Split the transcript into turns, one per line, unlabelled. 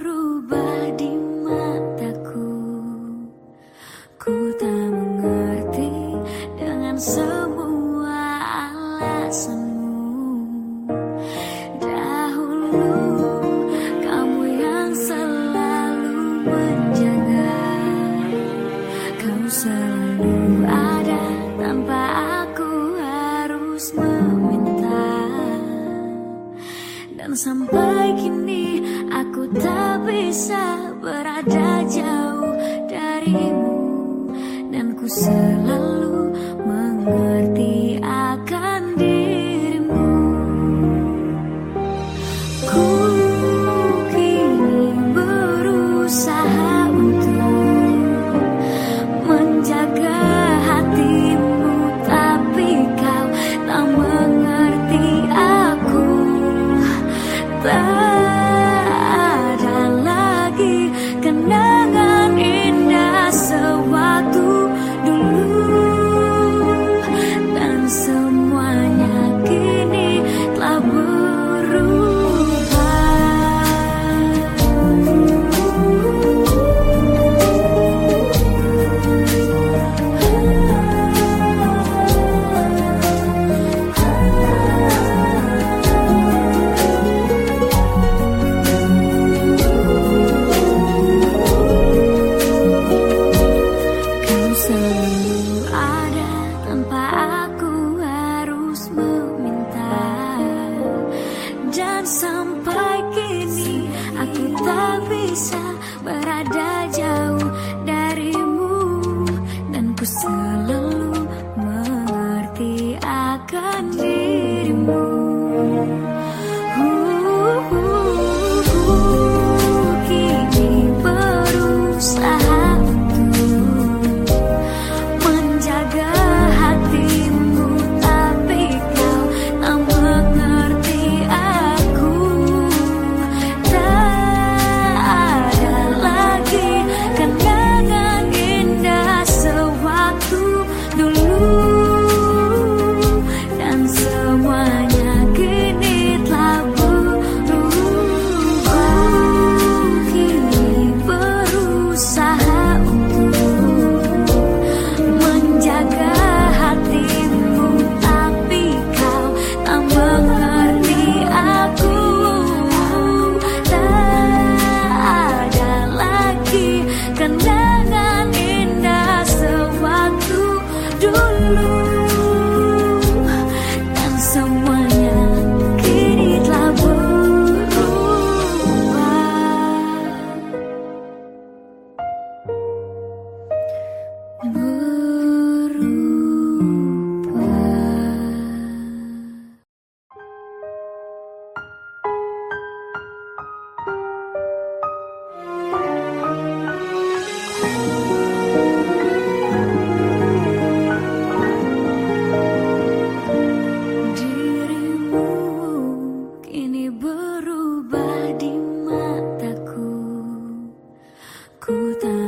berubah di mataku. Ku tak mengerti dengan semua alasanmu. Dahulu kamu yang selalu menjaga. Kau selalu ada tanpa aku harus meminta. Dan sampai kini bisa berada jauh darimu dan ku selalu sampai kini aku tak bisa berada jauh.